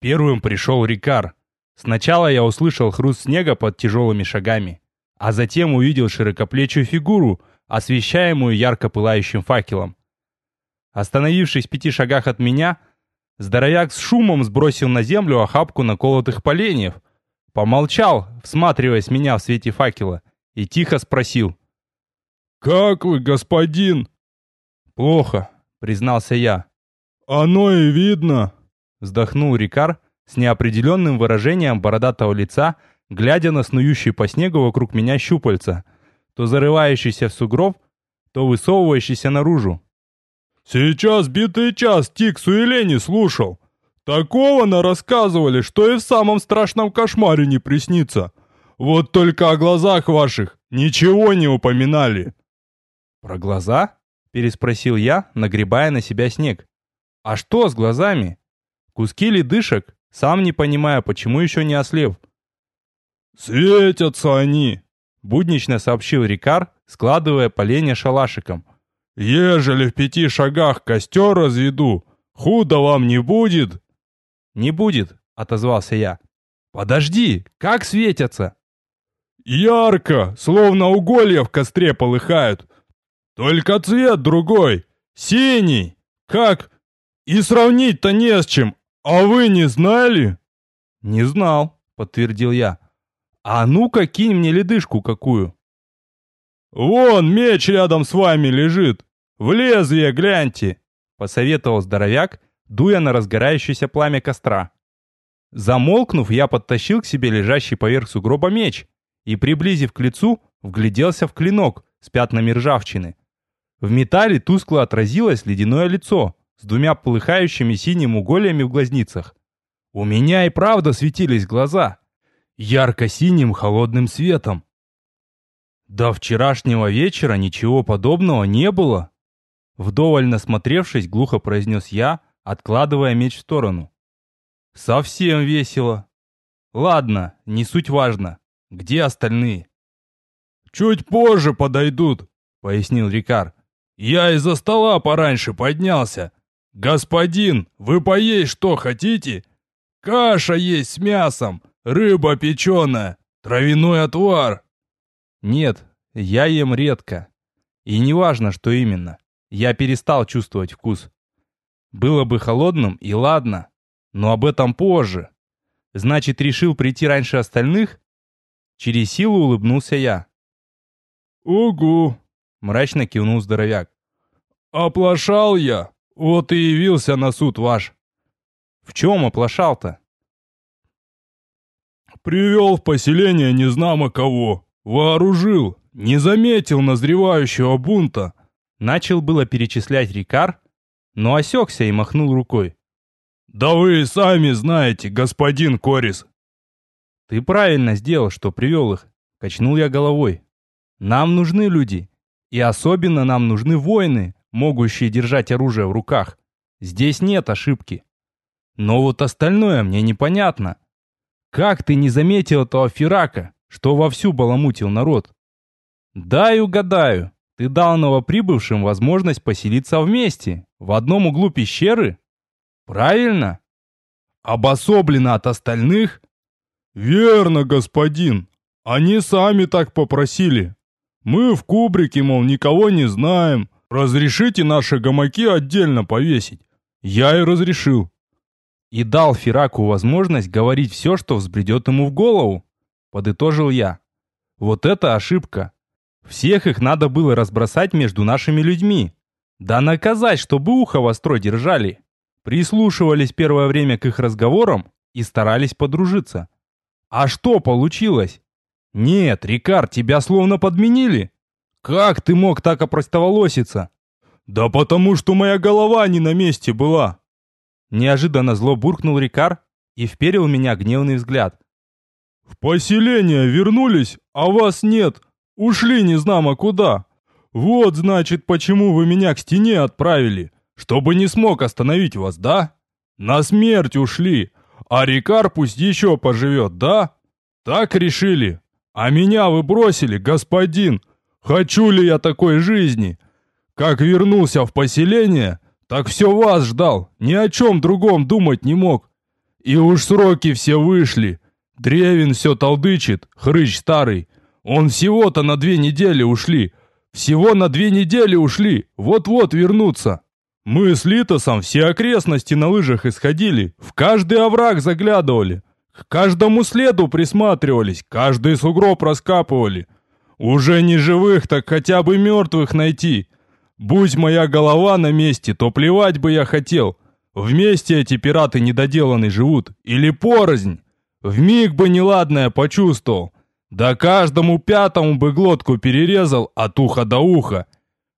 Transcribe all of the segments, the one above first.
Первым пришел Рикар. Сначала я услышал хруст снега под тяжелыми шагами, а затем увидел широкоплечую фигуру, освещаемую ярко пылающим факелом. Остановившись в пяти шагах от меня, здоровяк с шумом сбросил на землю охапку наколотых поленьев, помолчал, всматриваясь меня в свете факела, и тихо спросил. «Как вы, господин?» «Плохо», — признался я. «Оно и видно», — вздохнул Рикар с неопределенным выражением бородатого лица, глядя на снующий по снегу вокруг меня щупальца, то зарывающийся в сугроб, то высовывающийся наружу. «Сейчас битый час Тиксу и Лени слушал. Такого на рассказывали, что и в самом страшном кошмаре не приснится. Вот только о глазах ваших ничего не упоминали». «Про глаза?» — переспросил я, нагребая на себя снег. «А что с глазами? Куски ледышек, сам не понимая, почему еще не ослеп». «Светятся они!» — буднично сообщил Рикар, складывая поленья шалашиком. «Ежели в пяти шагах костер разведу, худо вам не будет?» «Не будет», — отозвался я. «Подожди, как светятся?» «Ярко, словно уголья в костре полыхают. Только цвет другой, синий, как... И сравнить-то не с чем, а вы не знали?» «Не знал», — подтвердил я. «А ну-ка кинь мне ледышку какую». «Вон меч рядом с вами лежит. В лезвие гляньте», — посоветовал здоровяк, дуя на разгорающееся пламя костра. Замолкнув, я подтащил к себе лежащий поверх сугроба меч и, приблизив к лицу, вгляделся в клинок с пятнами ржавчины. В металле тускло отразилось ледяное лицо с двумя полыхающими синим угольями в глазницах. У меня и правда светились глаза, ярко-синим холодным светом. До вчерашнего вечера ничего подобного не было. Вдоволь насмотревшись, глухо произнес я, откладывая меч в сторону. Совсем весело. Ладно, не суть важно. Где остальные? Чуть позже подойдут, пояснил Рикар. Я из-за стола пораньше поднялся. Господин, вы поесть что хотите? Каша есть с мясом, рыба печеная, травяной отвар. Нет, я ем редко. И не важно, что именно. Я перестал чувствовать вкус. Было бы холодным, и ладно. Но об этом позже. Значит, решил прийти раньше остальных? Через силу улыбнулся я. «Угу», — мрачно кивнул здоровяк. «Оплошал я, вот и явился на суд ваш». «В чем оплошал-то?» «Привел в поселение незнамо кого, вооружил, не заметил назревающего бунта». Начал было перечислять Рикар, но осекся и махнул рукой. «Да вы сами знаете, господин Корис». «Ты правильно сделал, что привел их», — качнул я головой. «Нам нужны люди, и особенно нам нужны воины, могущие держать оружие в руках. Здесь нет ошибки. Но вот остальное мне непонятно. Как ты не заметил этого Ферака, что вовсю баламутил народ? Дай угадаю, ты дал новоприбывшим возможность поселиться вместе, в одном углу пещеры? Правильно? Обособленно от остальных? Верно, господин. Они сами так попросили. Мы в кубрике, мол, никого не знаем. Разрешите наши гамаки отдельно повесить. Я и разрешил. И дал Фераку возможность говорить все, что взбредет ему в голову. Подытожил я. Вот это ошибка. Всех их надо было разбросать между нашими людьми. Да наказать, чтобы ухо востро держали. Прислушивались первое время к их разговорам и старались подружиться. А что получилось? Нет, Рикард, тебя словно подменили. Как ты мог так опростоволоситься? Да потому что моя голова не на месте была. Неожиданно зло буркнул Рикар и вперил в меня гневный взгляд. В поселение вернулись, а вас нет. Ушли незнамо куда. Вот, значит, почему вы меня к стене отправили. Чтобы не смог остановить вас, да? На смерть ушли. А Рикар пусть еще поживет, да? Так решили. А меня вы бросили, господин. Хочу ли я такой жизни? Как вернулся в поселение, так все вас ждал, ни о чем другом думать не мог. И уж сроки все вышли. Древин все толдычит, хрыч старый. Он всего-то на две недели ушли. Всего на две недели ушли. Вот-вот вернутся. Мы с Литосом все окрестности на лыжах исходили. В каждый овраг заглядывали. К каждому следу присматривались. Каждый сугроб раскапывали. Уже не живых, так хотя бы мертвых найти. Будь моя голова на месте, то плевать бы я хотел. Вместе эти пираты недоделанные живут. Или порознь. Вмиг бы неладное почувствовал. Да каждому пятому бы глотку перерезал от уха до уха.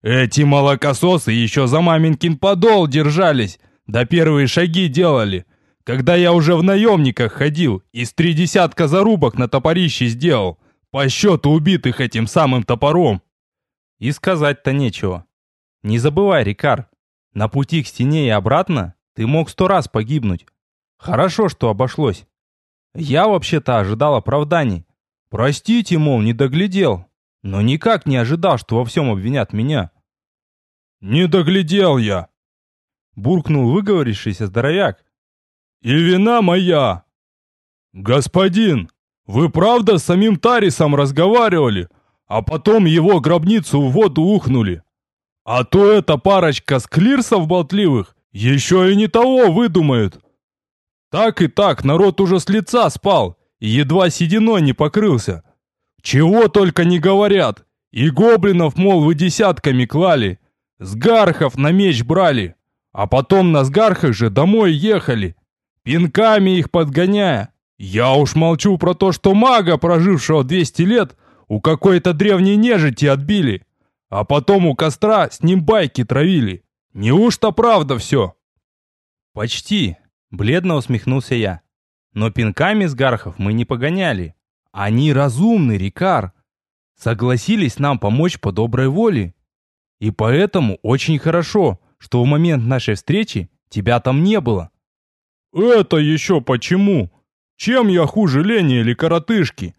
Эти молокососы еще за маменькин подол держались, да первые шаги делали. Когда я уже в наемниках ходил, из три десятка зарубок на топорище сделал, по счету убитых этим самым топором. И сказать-то нечего. Не забывай, Рикар, на пути к стене и обратно ты мог сто раз погибнуть. Хорошо, что обошлось. Я вообще-то ожидал оправданий. Простите, мол, не доглядел. Но никак не ожидал, что во всем обвинят меня. «Не доглядел я!» Буркнул выговорившийся здоровяк. «И вина моя!» «Господин, вы правда с самим Тарисом разговаривали, а потом его гробницу в воду ухнули? А то эта парочка склирсов болтливых еще и не того выдумают. Так и так народ уже с лица спал и едва сединой не покрылся. Чего только не говорят. И гоблинов, мол, вы десятками клали. С гархов на меч брали. А потом на сгархах же домой ехали. Пинками их подгоняя. Я уж молчу про то, что мага, прожившего 200 лет, у какой-то древней нежити отбили. А потом у костра с ним байки травили. Неужто правда все?» «Почти», — бледно усмехнулся я. «Но пинками с гархов мы не погоняли. Они разумны, Рикар. Согласились нам помочь по доброй воле. И поэтому очень хорошо, что в момент нашей встречи тебя там не было». «Это еще почему? Чем я хуже лени или коротышки?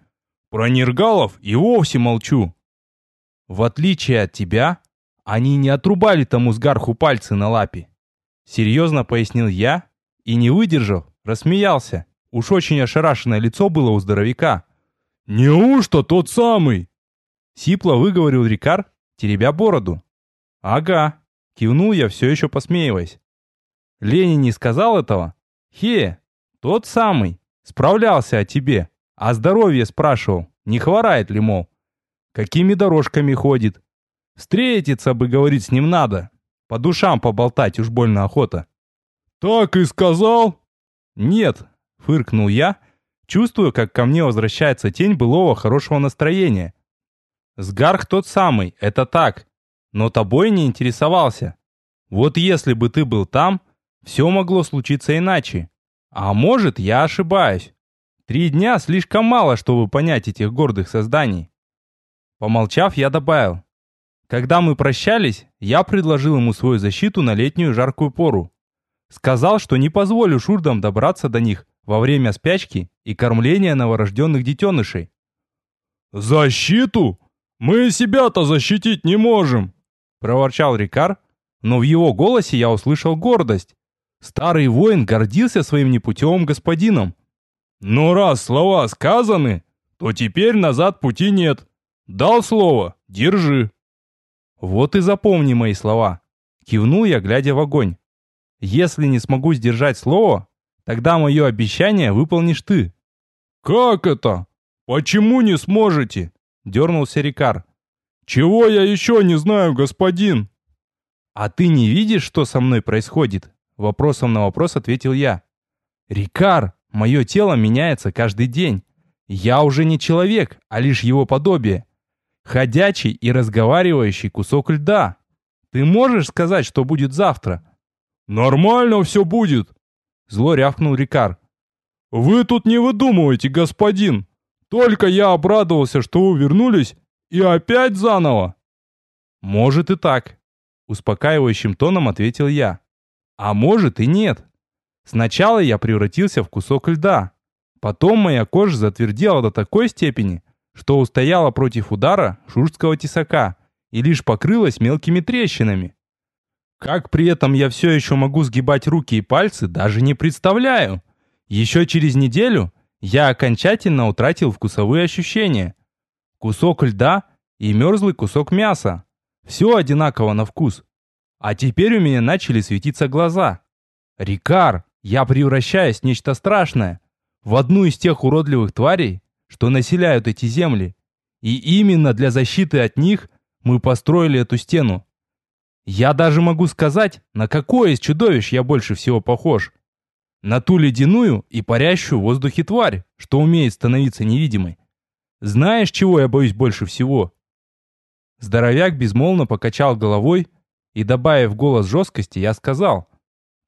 Про нергалов и вовсе молчу». «В отличие от тебя, они не отрубали тому сгарху пальцы на лапе. Серьезно пояснил я и, не выдержав, рассмеялся. Уж очень ошарашенное лицо было у здоровяка. «Неужто тот самый?» Сипло выговорил Рикар, теребя бороду. «Ага», кивнул я, все еще посмеиваясь. «Ленин не сказал этого? Хе, тот самый, справлялся о тебе, о здоровье спрашивал, не хворает ли, мол. Какими дорожками ходит, Встретиться бы, говорит, с ним надо. По душам поболтать уж больно охота. Так и сказал? Нет, фыркнул я, чувствую, как ко мне возвращается тень былого хорошего настроения. Сгарх тот самый, это так. Но тобой не интересовался. Вот если бы ты был там, все могло случиться иначе. А может, я ошибаюсь. Три дня слишком мало, чтобы понять этих гордых созданий. Помолчав, я добавил. Когда мы прощались, я предложил ему свою защиту на летнюю жаркую пору. Сказал, что не позволю шурдам добраться до них во время спячки и кормления новорожденных детенышей. «Защиту? Мы себя-то защитить не можем!» – проворчал Рикар, но в его голосе я услышал гордость. Старый воин гордился своим непутевым господином. «Но раз слова сказаны, то теперь назад пути нет. Дал слово, держи!» Вот и запомни мои слова. Кивнул я, глядя в огонь. Если не смогу сдержать слово, тогда мое обещание выполнишь ты. Как это? Почему не сможете? Дернулся Рикар. Чего я еще не знаю, господин? А ты не видишь, что со мной происходит? Вопросом на вопрос ответил я. Рикар, мое тело меняется каждый день. Я уже не человек, а лишь его подобие. Ходячий и разговаривающий кусок льда. Ты можешь сказать, что будет завтра? Нормально все будет. Зло рявкнул Рикар. Вы тут не выдумывайте, господин. Только я обрадовался, что вы вернулись, и опять заново. Может и так. Успокаивающим тоном ответил я. А может и нет. Сначала я превратился в кусок льда. Потом моя кожа затвердела до такой степени, что устояла против удара шурского тесака и лишь покрылась мелкими трещинами. Как при этом я все еще могу сгибать руки и пальцы, даже не представляю. Еще через неделю я окончательно утратил вкусовые ощущения. Кусок льда и мерзлый кусок мяса. Все одинаково на вкус. А теперь у меня начали светиться глаза. Рикар, я превращаюсь в нечто страшное. В одну из тех уродливых тварей, что населяют эти земли. И именно для защиты от них мы построили эту стену. Я даже могу сказать, на какое из чудовищ я больше всего похож. На ту ледяную и парящую в воздухе тварь, что умеет становиться невидимой. Знаешь, чего я боюсь больше всего? Здоровяк безмолвно покачал головой и, добавив голос жесткости, я сказал.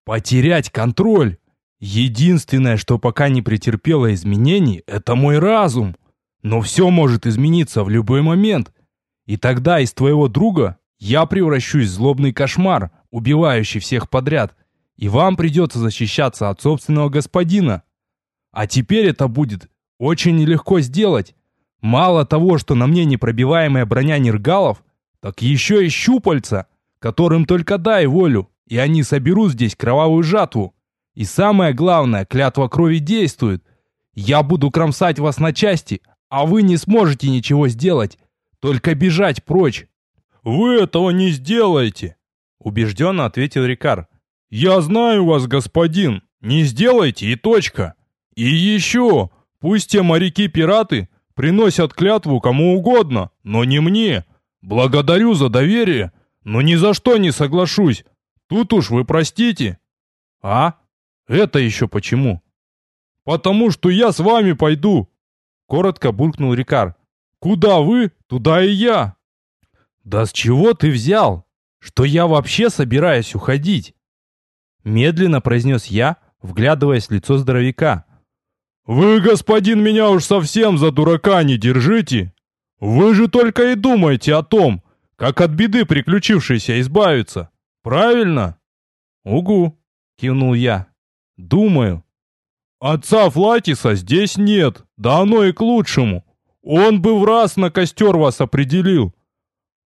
Потерять контроль. Единственное, что пока не претерпело изменений, это мой разум. Но все может измениться в любой момент. И тогда из твоего друга я превращусь в злобный кошмар, убивающий всех подряд. И вам придется защищаться от собственного господина. А теперь это будет очень нелегко сделать. Мало того, что на мне непробиваемая броня нергалов, так еще и щупальца, которым только дай волю, и они соберут здесь кровавую жатву. И самое главное, клятва крови действует. Я буду кромсать вас на части, а вы не сможете ничего сделать, только бежать прочь. Вы этого не сделаете, убежденно ответил Рикар. Я знаю вас, господин. Не сделайте и точка. И еще, пусть те моряки-пираты приносят клятву кому угодно, но не мне. Благодарю за доверие, но ни за что не соглашусь. Тут уж вы простите. А? Это еще почему? Потому что я с вами пойду. Коротко буркнул Рикар. Куда вы, туда и я. Да с чего ты взял? Что я вообще собираюсь уходить? Медленно произнес я, вглядываясь в лицо здоровяка. «Вы, господин, меня уж совсем за дурака не держите! Вы же только и думаете о том, как от беды приключившейся избавиться. Правильно?» «Угу», — кивнул я. «Думаю». «Отца Флатиса здесь нет, да оно и к лучшему. Он бы в раз на костер вас определил.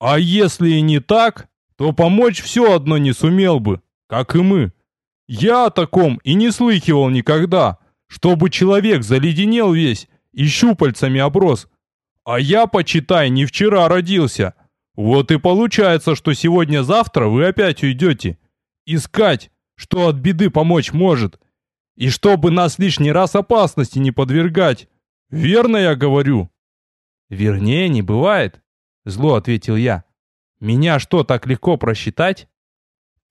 А если и не так, то помочь все одно не сумел бы, как и мы. Я о таком и не слыхивал никогда» чтобы человек заледенел весь и щупальцами оброс. А я, почитай, не вчера родился. Вот и получается, что сегодня-завтра вы опять уйдете. Искать, что от беды помочь может. И чтобы нас лишний раз опасности не подвергать. Верно я говорю? Вернее, не бывает, зло ответил я. Меня что, так легко просчитать?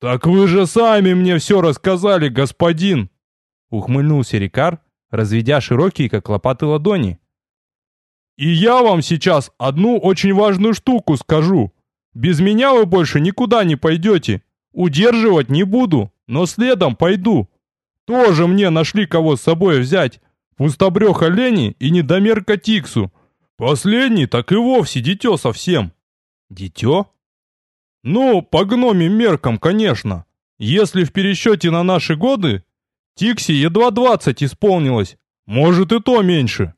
Так вы же сами мне все рассказали, господин. Ухмыльнулся Рикар, разведя широкие, как лопаты, ладони. «И я вам сейчас одну очень важную штуку скажу. Без меня вы больше никуда не пойдете. Удерживать не буду, но следом пойду. Тоже мне нашли кого с собой взять. Пустобреха Лени и недомерка Тиксу. Последний так и вовсе дитё совсем». «Дитё?» «Ну, по гномим меркам, конечно. Если в пересчете на наши годы, Тикси едва двадцать исполнилось. Может и то меньше.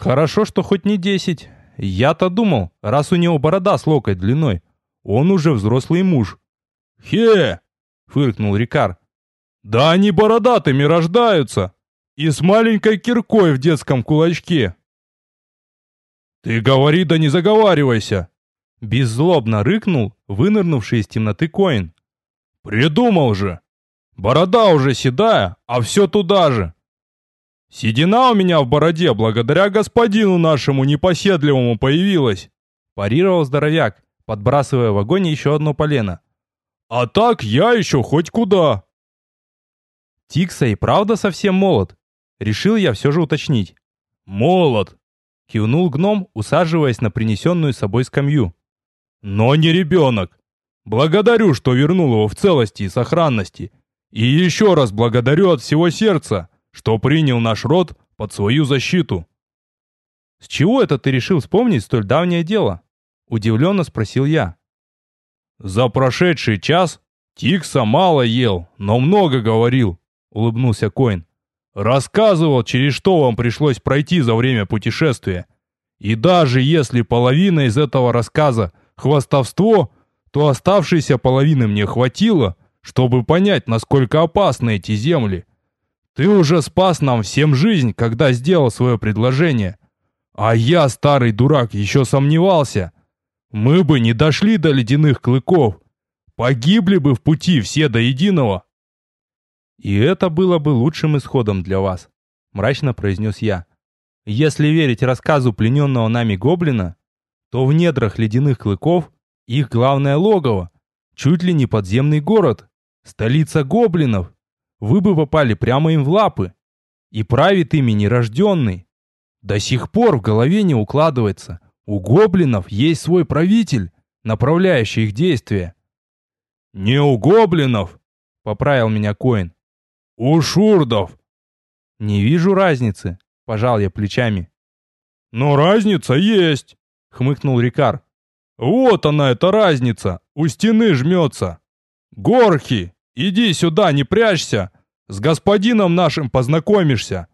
Хорошо, что хоть не десять. Я-то думал, раз у него борода с локоть длиной, он уже взрослый муж. Хе! Фыркнул Рикар. Да они бородатыми рождаются. И с маленькой киркой в детском кулачке. Ты говори да не заговаривайся. Беззлобно рыкнул вынырнувший из темноты Коин. Придумал же. Борода уже седая, а все туда же. Седина у меня в бороде благодаря господину нашему непоседливому появилась. Парировал здоровяк, подбрасывая в огонь еще одно полено. А так я еще хоть куда. Тикса и правда совсем молод. Решил я все же уточнить. Молод. Кивнул гном, усаживаясь на принесенную собой скамью. Но не ребенок. Благодарю, что вернул его в целости и сохранности и еще раз благодарю от всего сердца, что принял наш род под свою защиту. С чего это ты решил вспомнить столь давнее дело? Удивленно спросил я. За прошедший час Тикса мало ел, но много говорил, улыбнулся Коин. Рассказывал, через что вам пришлось пройти за время путешествия. И даже если половина из этого рассказа хвастовство, то оставшейся половины мне хватило, чтобы понять, насколько опасны эти земли. Ты уже спас нам всем жизнь, когда сделал свое предложение. А я, старый дурак, еще сомневался. Мы бы не дошли до ледяных клыков. Погибли бы в пути все до единого. И это было бы лучшим исходом для вас, мрачно произнес я. Если верить рассказу плененного нами гоблина, то в недрах ледяных клыков их главное логово, чуть ли не подземный город, столица гоблинов. Вы бы попали прямо им в лапы. И правит ими нерожденный. До сих пор в голове не укладывается. У гоблинов есть свой правитель, направляющий их действия. «Не у гоблинов!» — поправил меня Коин. «У шурдов!» «Не вижу разницы», — пожал я плечами. «Но разница есть!» — хмыкнул Рикар. «Вот она, эта разница! У стены жмется! Горхи, иди сюда, не прячься! С господином нашим познакомишься!»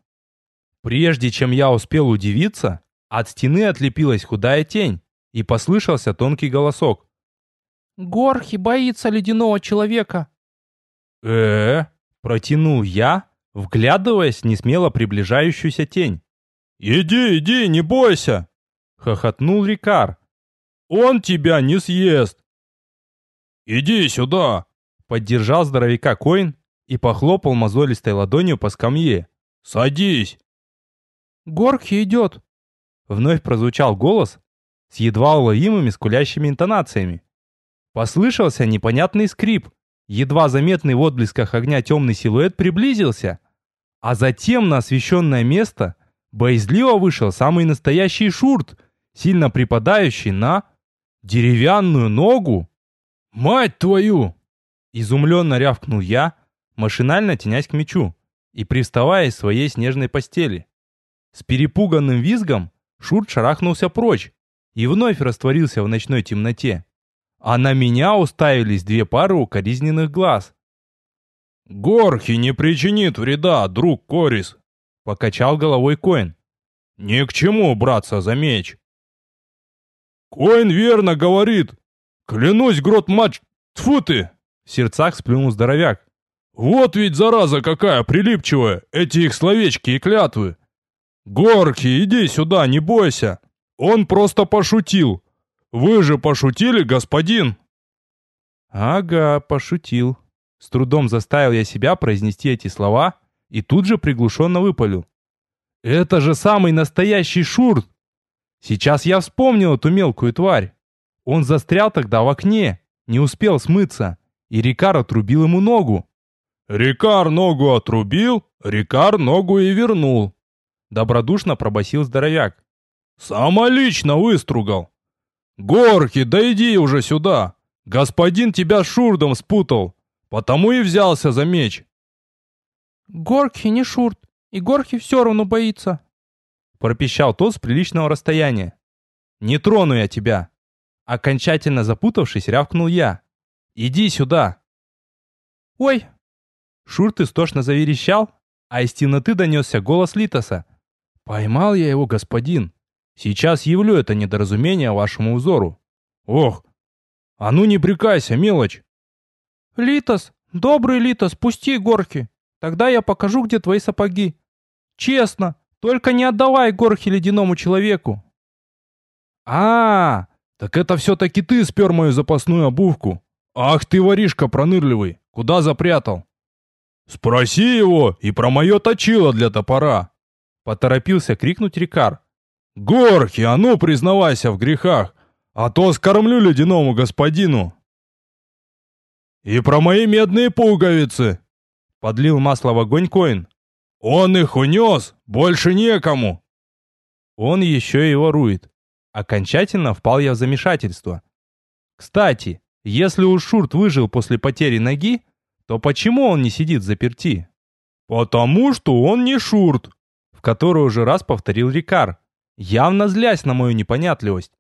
Прежде чем я успел удивиться, от стены отлепилась худая тень, и послышался тонкий голосок. «Горхи боится ледяного человека!» э протянул я, вглядываясь в несмело приближающуюся тень. «Иди, иди, не бойся!» — хохотнул Рикар. «Он тебя не съест!» «Иди сюда!» — поддержал здоровяка Коин и похлопал мозолистой ладонью по скамье. «Садись!» «Горхи идет!» Вновь прозвучал голос с едва уловимыми скулящими интонациями. Послышался непонятный скрип. Едва заметный в отблесках огня темный силуэт приблизился. А затем на освещенное место боязливо вышел самый настоящий шурт, сильно припадающий на деревянную ногу. «Мать твою!» Изумленно рявкнул я, машинально тенясь к мечу и приставая из своей снежной постели. С перепуганным визгом Шурт шарахнулся прочь и вновь растворился в ночной темноте. А на меня уставились две пары укоризненных глаз. «Горхи не причинит вреда, друг Корис», — покачал головой Коин. «Ни к чему браться за меч». «Коин верно говорит. Клянусь, грот мать, тьфу ты!» В сердцах сплюнул здоровяк. «Вот ведь зараза какая прилипчивая, эти их словечки и клятвы. «Горки, иди сюда, не бойся! Он просто пошутил! Вы же пошутили, господин!» «Ага, пошутил!» С трудом заставил я себя произнести эти слова и тут же приглушенно выпалил. «Это же самый настоящий шурт! Сейчас я вспомнил эту мелкую тварь! Он застрял тогда в окне, не успел смыться, и Рикар отрубил ему ногу!» «Рикар ногу отрубил, Рикар ногу и вернул!» Добродушно пробасил здоровяк. «Самолично выстругал! Горки, да иди уже сюда! Господин тебя с Шурдом спутал, потому и взялся за меч!» «Горки не Шурд, и Горки все равно боится!» Пропищал тот с приличного расстояния. «Не трону я тебя!» Окончательно запутавшись, рявкнул я. «Иди сюда!» «Ой!» Шурт истошно заверещал, а из темноты донесся голос Литоса. Поймал я его, господин. Сейчас явлю это недоразумение вашему узору. Ох, а ну не прикайся, мелочь. Литос, добрый Литос, пусти горки. Тогда я покажу, где твои сапоги. Честно, только не отдавай горки ледяному человеку. А, -а, -а так это все-таки ты спер мою запасную обувку. Ах ты, воришка пронырливый, куда запрятал? Спроси его и про мое точило для топора. Поторопился крикнуть Рикар. «Горхи, а ну признавайся в грехах, а то скормлю ледяному господину!» «И про мои медные пуговицы!» Подлил масло в огонь Коин. «Он их унес! Больше некому!» Он еще и ворует. Окончательно впал я в замешательство. Кстати, если уж Шурт выжил после потери ноги, то почему он не сидит заперти? «Потому что он не Шурт!» который уже раз повторил Рикар, явно злясь на мою непонятливость.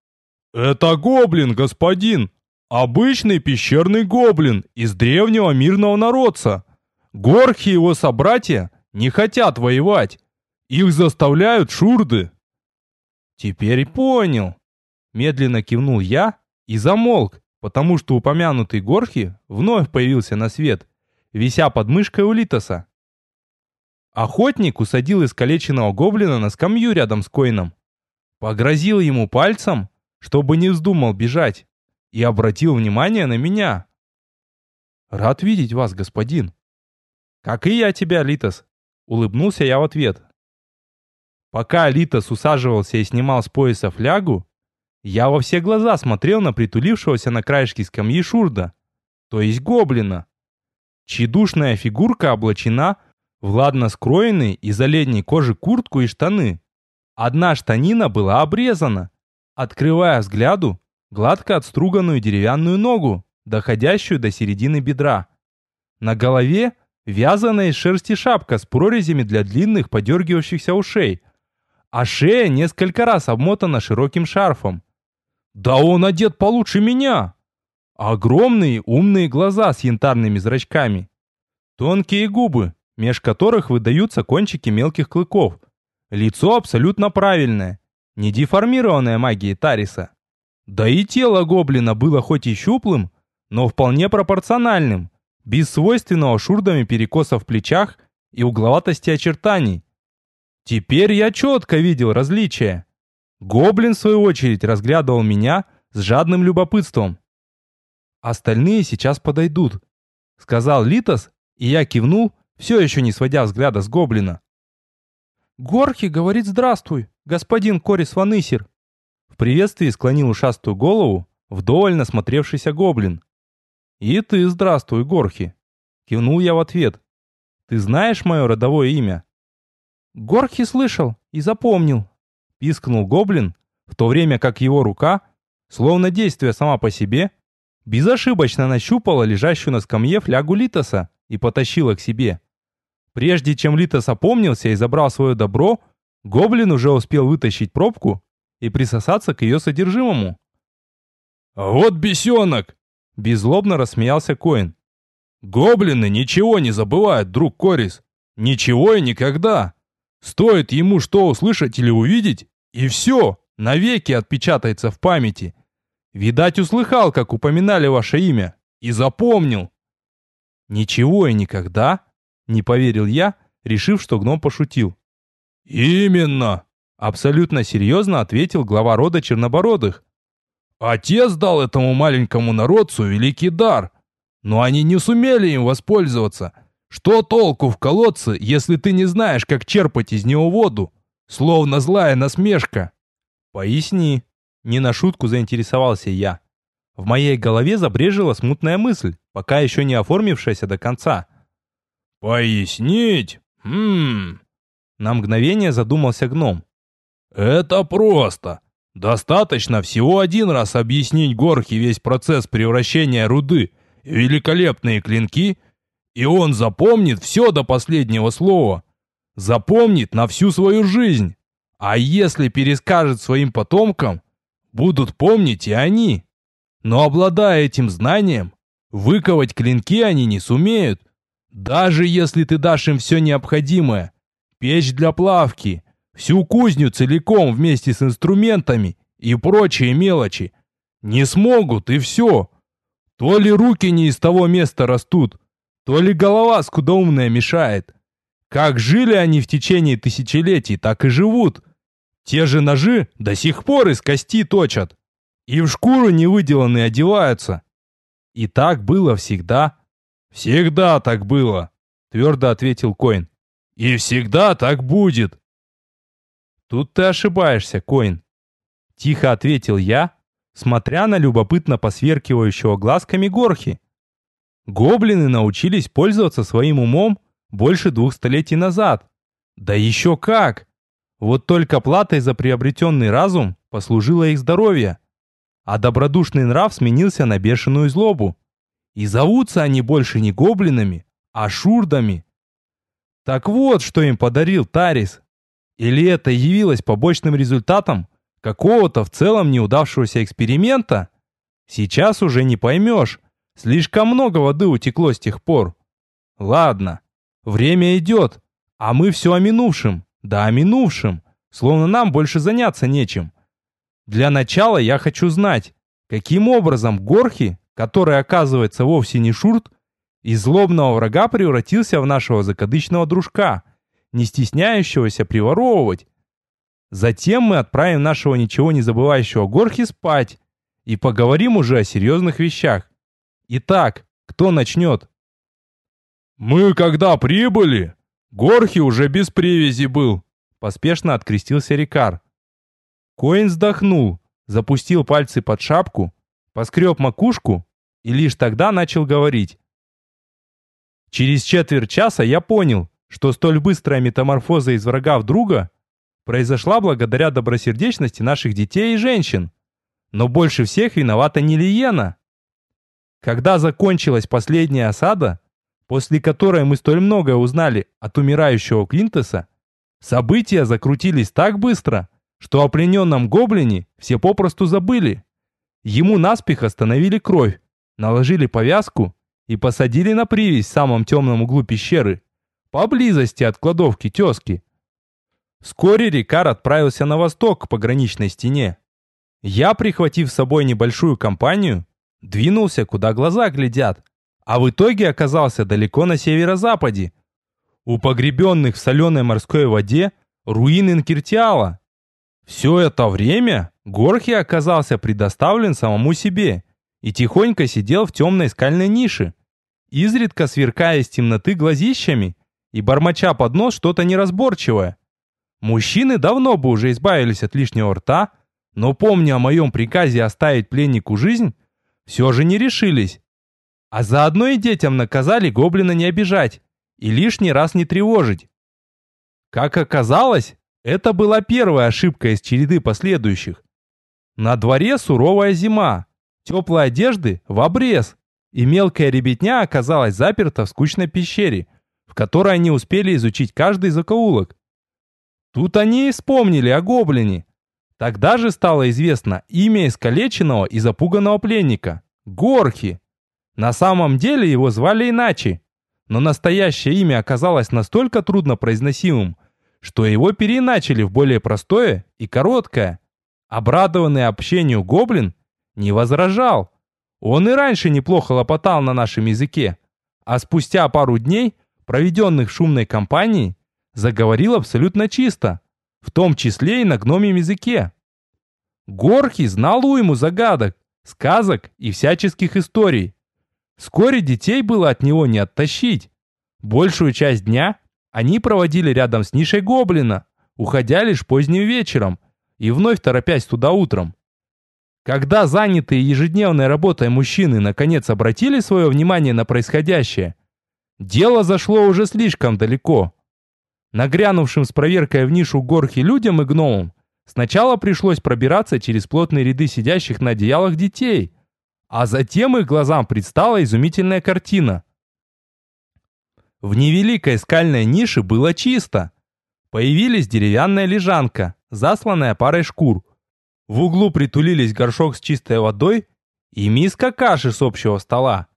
«Это гоблин, господин! Обычный пещерный гоблин из древнего мирного народца. Горхи и его собратья не хотят воевать. Их заставляют шурды». «Теперь понял», — медленно кивнул я и замолк, потому что упомянутый Горхи вновь появился на свет, вися под мышкой у Литоса. Охотник усадил искалеченного гоблина на скамью рядом с Коином. Погрозил ему пальцем, чтобы не вздумал бежать, и обратил внимание на меня. «Рад видеть вас, господин». «Как и я тебя, Литос», — улыбнулся я в ответ. Пока Литос усаживался и снимал с пояса флягу, я во все глаза смотрел на притулившегося на краешке скамьи Шурда, то есть гоблина. Чедушная фигурка облачена в ладно скроенные из оленей кожи куртку и штаны. Одна штанина была обрезана, открывая взгляду гладко отструганную деревянную ногу, доходящую до середины бедра. На голове вязаная из шерсти шапка с прорезями для длинных подергивающихся ушей, а шея несколько раз обмотана широким шарфом. Да он одет получше меня! Огромные умные глаза с янтарными зрачками. Тонкие губы, меж которых выдаются кончики мелких клыков. Лицо абсолютно правильное, не деформированное магией Тариса. Да и тело гоблина было хоть и щуплым, но вполне пропорциональным, без свойственного шурдами перекоса в плечах и угловатости очертаний. Теперь я четко видел различия. Гоблин, в свою очередь, разглядывал меня с жадным любопытством. «Остальные сейчас подойдут», — сказал Литос, и я кивнул, все еще не сводя взгляда с гоблина. «Горхи говорит здравствуй, господин Корис Ванысер», в приветствии склонил ушастую голову вдоволь насмотревшийся гоблин. «И ты здравствуй, Горхи!» Кивнул я в ответ. «Ты знаешь мое родовое имя?» «Горхи слышал и запомнил», — пискнул гоблин, в то время как его рука, словно действуя сама по себе, безошибочно нащупала лежащую на скамье флягу Литоса и потащила к себе. Прежде чем Литос опомнился и забрал свое добро, гоблин уже успел вытащить пробку и присосаться к ее содержимому. «Вот бесенок!» – беззлобно рассмеялся Коин. «Гоблины ничего не забывают, друг Корис. Ничего и никогда. Стоит ему что услышать или увидеть, и все, навеки отпечатается в памяти. Видать, услыхал, как упоминали ваше имя, и запомнил». «Ничего и никогда?» – не поверил я, решив, что гном пошутил. «Именно!» Абсолютно серьезно ответил глава рода Чернобородых. Отец дал этому маленькому народцу великий дар, но они не сумели им воспользоваться. Что толку в колодце, если ты не знаешь, как черпать из него воду? Словно злая насмешка. Поясни. Не на шутку заинтересовался я. В моей голове забрежила смутная мысль, пока еще не оформившаяся до конца. «Пояснить? Хм...» На мгновение задумался гном. Это просто. Достаточно всего один раз объяснить Горхе весь процесс превращения руды в великолепные клинки, и он запомнит все до последнего слова. Запомнит на всю свою жизнь. А если перескажет своим потомкам, будут помнить и они. Но обладая этим знанием, выковать клинки они не сумеют. Даже если ты дашь им все необходимое. Печь для плавки, всю кузню целиком вместе с инструментами и прочие мелочи. Не смогут и все. То ли руки не из того места растут, то ли голова скудоумная мешает. Как жили они в течение тысячелетий, так и живут. Те же ножи до сих пор из кости точат. И в шкуру невыделанные одеваются. И так было всегда. Всегда так было, твердо ответил Коин. И всегда так будет. «Тут ты ошибаешься, Коин», — тихо ответил я, смотря на любопытно посверкивающего глазками горхи. Гоблины научились пользоваться своим умом больше двух столетий назад. Да еще как! Вот только платой за приобретенный разум послужило их здоровье, а добродушный нрав сменился на бешеную злобу. И зовутся они больше не гоблинами, а шурдами. Так вот, что им подарил Тарис, или это явилось побочным результатом какого-то в целом неудавшегося эксперимента? Сейчас уже не поймешь. Слишком много воды утекло с тех пор. Ладно, время идет, а мы все о минувшем. Да о минувшем. Словно нам больше заняться нечем. Для начала я хочу знать, каким образом Горхи, который оказывается вовсе не Шурт, из злобного врага превратился в нашего закадычного дружка – не стесняющегося приворовывать. Затем мы отправим нашего ничего не забывающего Горхи спать и поговорим уже о серьезных вещах. Итак, кто начнет? «Мы когда прибыли, Горхи уже без привязи был», — поспешно открестился Рикар. Коин вздохнул, запустил пальцы под шапку, поскреб макушку и лишь тогда начал говорить. Через четверть часа я понял, что столь быстрая метаморфоза из врага в друга произошла благодаря добросердечности наших детей и женщин. Но больше всех виновата не Лиена. Когда закончилась последняя осада, после которой мы столь многое узнали от умирающего Клинтеса, события закрутились так быстро, что о плененном гоблине все попросту забыли. Ему наспех остановили кровь, наложили повязку и посадили на привязь в самом темном углу пещеры, поблизости от кладовки тезки. Вскоре Рикар отправился на восток к пограничной стене. Я, прихватив с собой небольшую компанию, двинулся, куда глаза глядят, а в итоге оказался далеко на северо-западе. У погребенных в соленой морской воде руин Инкертиала. Все это время Горхи оказался предоставлен самому себе и тихонько сидел в темной скальной нише, изредка сверкая из темноты глазищами и бормоча под нос что-то неразборчивое. Мужчины давно бы уже избавились от лишнего рта, но помня о моем приказе оставить пленнику жизнь, все же не решились. А заодно и детям наказали гоблина не обижать и лишний раз не тревожить. Как оказалось, это была первая ошибка из череды последующих. На дворе суровая зима, теплой одежды в обрез, и мелкая ребятня оказалась заперта в скучной пещере, в которой они успели изучить каждый закоулок. Тут они и вспомнили о гоблине. Тогда же стало известно имя искалеченного и запуганного пленника – Горхи. На самом деле его звали иначе, но настоящее имя оказалось настолько труднопроизносимым, что его переиначили в более простое и короткое. Обрадованный общению гоблин не возражал. Он и раньше неплохо лопотал на нашем языке, а спустя пару дней, проведенных в шумной компании, заговорил абсолютно чисто, в том числе и на гномьем языке. Горхи знал уйму загадок, сказок и всяческих историй. Вскоре детей было от него не оттащить. Большую часть дня они проводили рядом с нишей гоблина, уходя лишь поздним вечером и вновь торопясь туда утром. Когда занятые ежедневной работой мужчины наконец обратили свое внимание на происходящее, дело зашло уже слишком далеко. Нагрянувшим с проверкой в нишу горхи людям и гномам сначала пришлось пробираться через плотные ряды сидящих на одеялах детей, а затем их глазам предстала изумительная картина. В невеликой скальной нише было чисто. Появились деревянная лежанка, засланная парой шкур. В углу притулились горшок с чистой водой и миска каши с общего стола.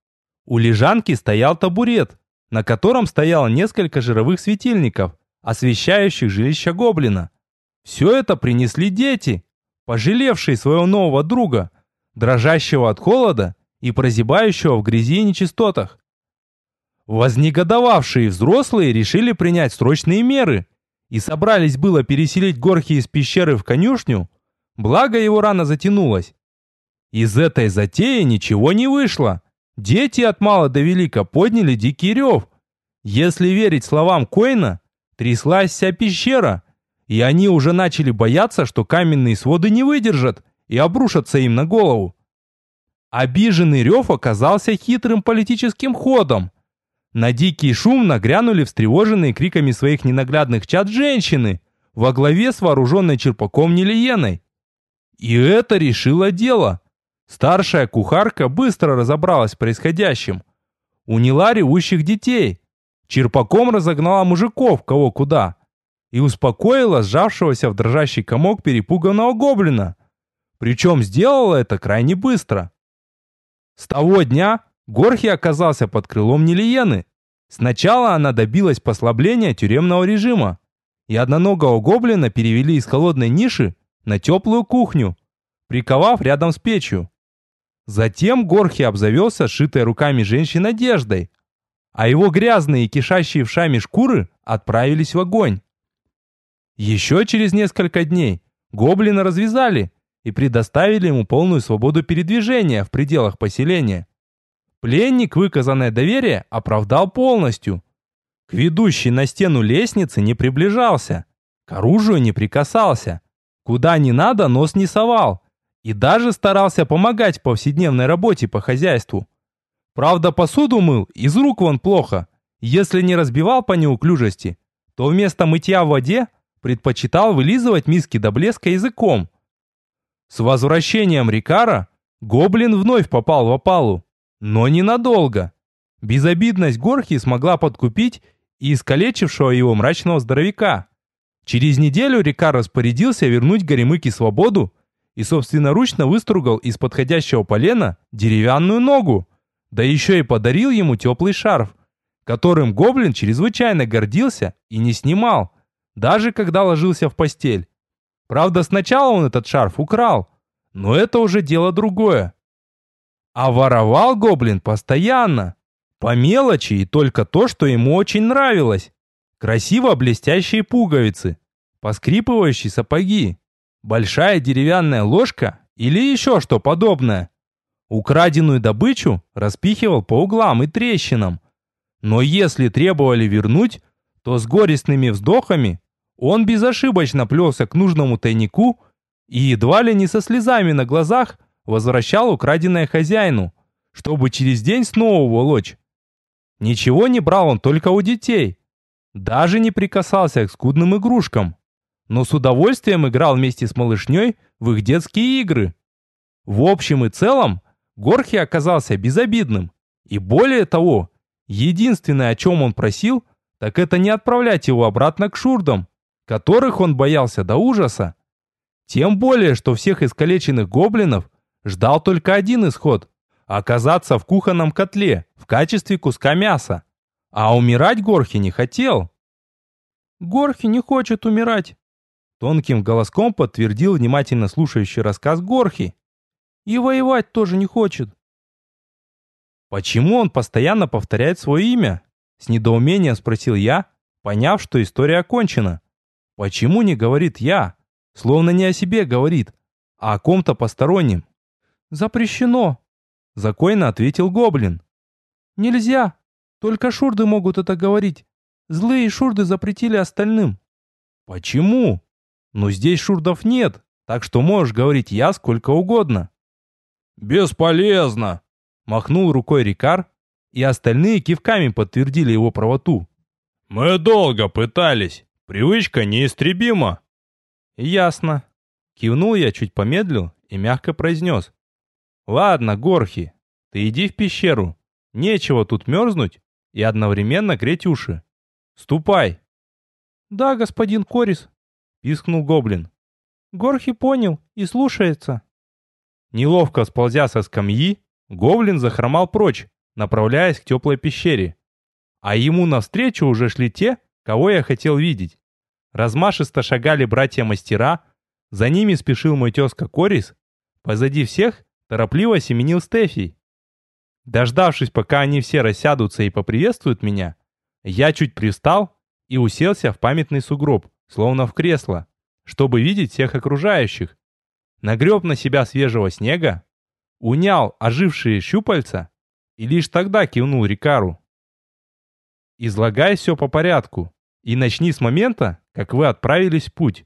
У лежанки стоял табурет, на котором стояло несколько жировых светильников, освещающих жилище гоблина. Все это принесли дети, пожалевшие своего нового друга, дрожащего от холода и прозябающего в грязи и нечистотах. Вознегодовавшие взрослые решили принять срочные меры и собрались было переселить Горхи из пещеры в конюшню, благо его рано затянулась. Из этой затеи ничего не вышло. Дети от мала до велика подняли дикий рев. Если верить словам Коина, тряслась вся пещера, и они уже начали бояться, что каменные своды не выдержат и обрушатся им на голову. Обиженный рев оказался хитрым политическим ходом. На дикий шум нагрянули встревоженные криками своих ненаглядных чад женщины во главе с вооруженной черпаком Нелиеной. И это решило дело. Старшая кухарка быстро разобралась в происходящем. Уняла ревущих детей. Черпаком разогнала мужиков кого куда. И успокоила сжавшегося в дрожащий комок перепуганного гоблина. Причем сделала это крайне быстро. С того дня Горхи оказался под крылом Нелиены. Сначала она добилась послабления тюремного режима, и одноногого гоблина перевели из холодной ниши на теплую кухню, приковав рядом с печью. Затем Горхи обзавелся сшитой руками женщин одеждой, а его грязные кишащие вшами шкуры отправились в огонь. Еще через несколько дней гоблина развязали и предоставили ему полную свободу передвижения в пределах поселения. Пленник выказанное доверие оправдал полностью. К ведущей на стену лестницы не приближался, к оружию не прикасался, куда не надо нос не совал и даже старался помогать в повседневной работе по хозяйству. Правда, посуду мыл из рук вон плохо, если не разбивал по неуклюжести, то вместо мытья в воде предпочитал вылизывать миски до блеска языком. С возвращением Рикара гоблин вновь попал в опалу, но ненадолго. Безобидность Горхи смогла подкупить и искалечившего его мрачного здоровяка. Через неделю Рикар распорядился вернуть Горемыке свободу и собственноручно выстругал из подходящего полена деревянную ногу, да еще и подарил ему теплый шарф, которым гоблин чрезвычайно гордился и не снимал, даже когда ложился в постель. Правда, сначала он этот шарф украл, но это уже дело другое. А воровал гоблин постоянно. По мелочи и только то, что ему очень нравилось. Красиво блестящие пуговицы, поскрипывающие сапоги, большая деревянная ложка или еще что подобное. Украденную добычу распихивал по углам и трещинам. Но если требовали вернуть, то с горестными вздохами он безошибочно плелся к нужному тайнику и едва ли не со слезами на глазах возвращал украденное хозяину, чтобы через день снова волочь. Ничего не брал он только у детей. Даже не прикасался к скудным игрушкам. Но с удовольствием играл вместе с малышней в их детские игры. В общем и целом, Горхи оказался безобидным. И более того, единственное, о чем он просил, так это не отправлять его обратно к шурдам, которых он боялся до ужаса. Тем более, что всех искалеченных гоблинов ждал только один исход – оказаться в кухонном котле в качестве куска мяса. А умирать Горхи не хотел. «Горхи не хочет умирать», – тонким голоском подтвердил внимательно слушающий рассказ Горхи. «И воевать тоже не хочет». «Почему он постоянно повторяет свое имя?» С недоумением спросил я, поняв, что история окончена. «Почему не говорит я?» Словно не о себе говорит, а о ком-то постороннем. «Запрещено», — законно ответил Гоблин. «Нельзя. Только шурды могут это говорить. Злые шурды запретили остальным». «Почему? Но здесь шурдов нет, так что можешь говорить я сколько угодно». «Бесполезно», — махнул рукой Рикар, и остальные кивками подтвердили его правоту. «Мы долго пытались. Привычка неистребима». «Ясно». Кивнул я, чуть помедлил и мягко произнес. «Ладно, Горхи, ты иди в пещеру. Нечего тут мерзнуть и одновременно греть уши. Ступай!» «Да, господин Корис», — пискнул гоблин. «Горхи понял и слушается». Неловко сползя со скамьи, гоблин захромал прочь, направляясь к теплой пещере. А ему навстречу уже шли те, кого я хотел видеть. Размашисто шагали братья-мастера, за ними спешил мой тезка Корис, позади всех торопливо семенил Стефий. Дождавшись, пока они все рассядутся и поприветствуют меня, я чуть привстал и уселся в памятный сугроб, словно в кресло, чтобы видеть всех окружающих. Нагреб на себя свежего снега, унял ожившие щупальца и лишь тогда кивнул Рикару. «Излагай все по порядку и начни с момента, как вы отправились в путь.